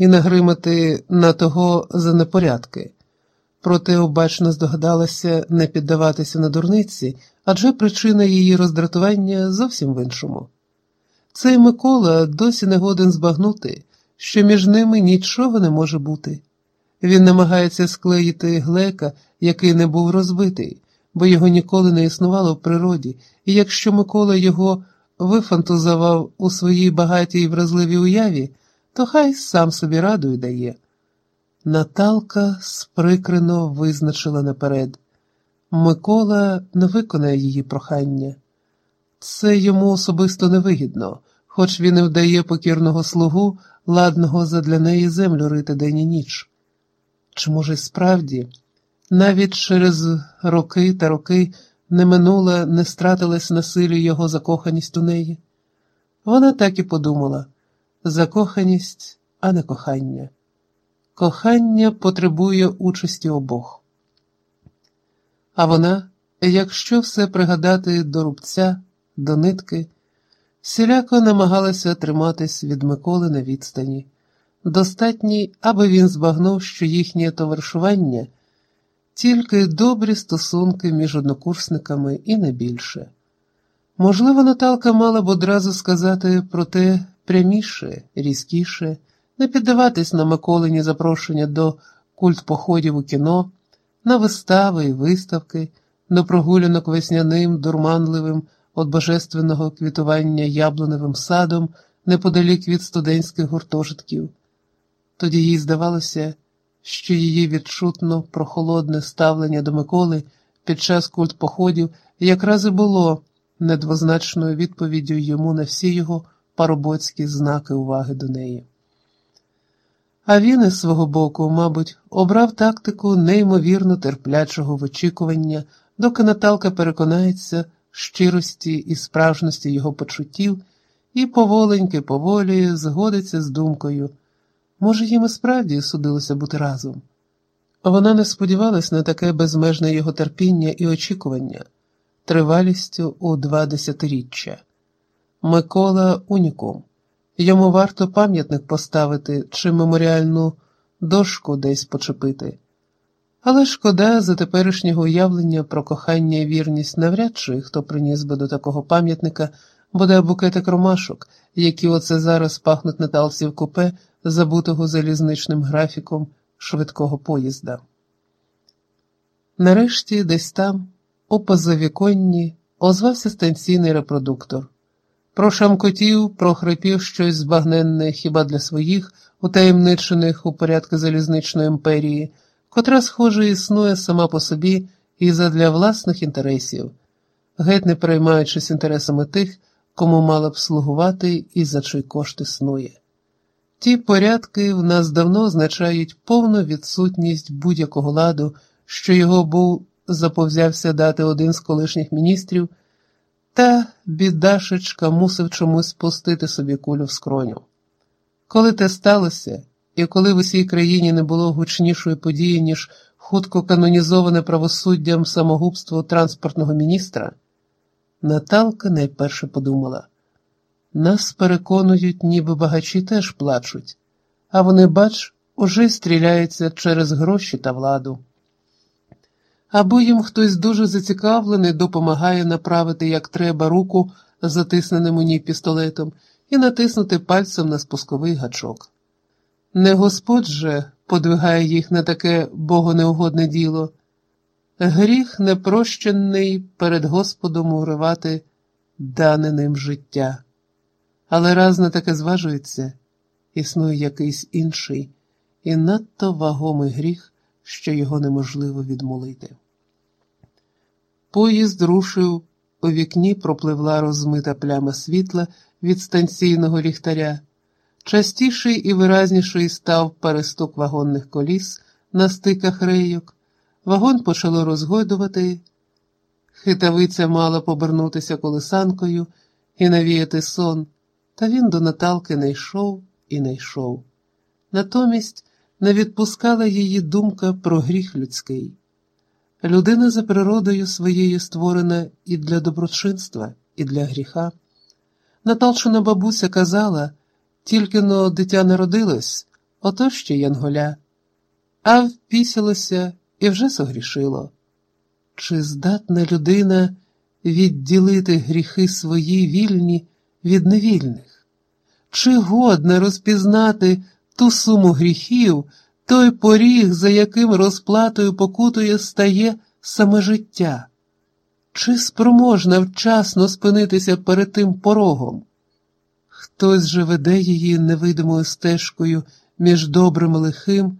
і нагримати на того за непорядки. Проте обачно здогадалася не піддаватися на дурниці, адже причина її роздратування зовсім в іншому. Цей Микола досі не годен збагнути, що між ними нічого не може бути. Він намагається склеїти глека, який не був розбитий, бо його ніколи не існувало в природі, і якщо Микола його вифантузував у своїй багатій вразливій уяві, то хай сам собі раду й дає. Наталка сприкрено визначила наперед. Микола не виконає її прохання. Це йому особисто невигідно, хоч він і вдає покірного слугу, ладного задля неї землю рити день і ніч. Чи, може, справді, навіть через роки та роки не минула, не стратилась на силі його закоханість у неї? Вона так і подумала закоханість, а не кохання. Кохання потребує участі обох. А вона, якщо все пригадати до рубця, до нитки, всіляко намагалася триматись від Миколи на відстані, достатній, аби він збагнув, що їхнє товаришування тільки добрі стосунки між однокурсниками і не більше. Можливо, Наталка мала б одразу сказати про те пряміше, різкіше, не піддаватись на Миколині запрошення до культпоходів у кіно, на вистави і виставки, до прогулянок весняним, дурманливим від божественного квітування яблуневим садом неподалік від студентських гуртожитків. Тоді їй здавалося, що її відчутно прохолодне ставлення до Миколи під час культпоходів якраз і було недвозначною відповіддю йому на всі його парубоцькі знаки уваги до неї. А він із свого боку, мабуть, обрав тактику неймовірно терплячого вичікування, доки Наталка переконається щирості і справжності його почуттів і поволеньки, поволі згодиться з думкою. Може, їм і справді судилося бути разом. Вона не сподівалась на таке безмежне його терпіння і очікування, тривалістю у два десятиріччя. Микола унікум. Йому варто пам'ятник поставити чи меморіальну дошку десь почепити. Але шкода за теперішнього уявлення про кохання і вірність навряд чи хто приніс би до такого пам'ятника бодай букетик ромашок, які оце зараз пахнуть Наталці в купе, забутого залізничним графіком швидкого поїзда. Нарешті, десь там, у позавіконні, озвався станційний репродуктор. Прошамкотів, прохрипів щось збагненне хіба для своїх, утаємничених у порядку залізничної імперії, котра, схоже, існує сама по собі і задля власних інтересів, геть не переймаючись інтересами тих, кому мала б слугувати і за чий кошт існує. Ті порядки в нас давно означають повну відсутність будь-якого ладу, що його був заповзявся дати один з колишніх міністрів. Та бідашечка мусив чомусь спустити собі кулю в скроню. Коли те сталося, і коли в усій країні не було гучнішої події, ніж хутко канонізоване правосуддям самогубство транспортного міністра, Наталка найперше подумала нас переконують, ніби багачі теж плачуть, а вони, бач, уже стріляються через гроші та владу або їм хтось дуже зацікавлений допомагає направити як треба руку затисненим у ній пістолетом і натиснути пальцем на спусковий гачок. Не Господь же подвигає їх на таке богонеугодне діло, гріх непрощений перед Господом уривати дане ним життя. Але раз на таке зважується, існує якийсь інший і надто вагомий гріх, що його неможливо відмолити. Поїзд рушив, у вікні пропливла розмита пляма світла від станційного ліхтаря. Частіший і виразніший став перестук вагонних коліс на стиках рейок. Вагон почало розгойдувати. Хитавиця мала повернутися колесанкою і навіяти сон, та він до Наталки не йшов і не йшов. Натомість не відпускала її думка про гріх людський. Людина за природою своєю створена і для доброчинства, і для гріха. Наталчина бабуся казала, тільки но дитя народилось, ото ще янголя, а впісялося і вже согрішило. Чи здатна людина відділити гріхи свої вільні від невільних? Чи годна розпізнати ту суму гріхів, той поріг, за яким розплатою покутує стає саме життя? Чи спроможна вчасно спинитися перед тим порогом? Хтось же веде її невидимою стежкою між добрим і лихим.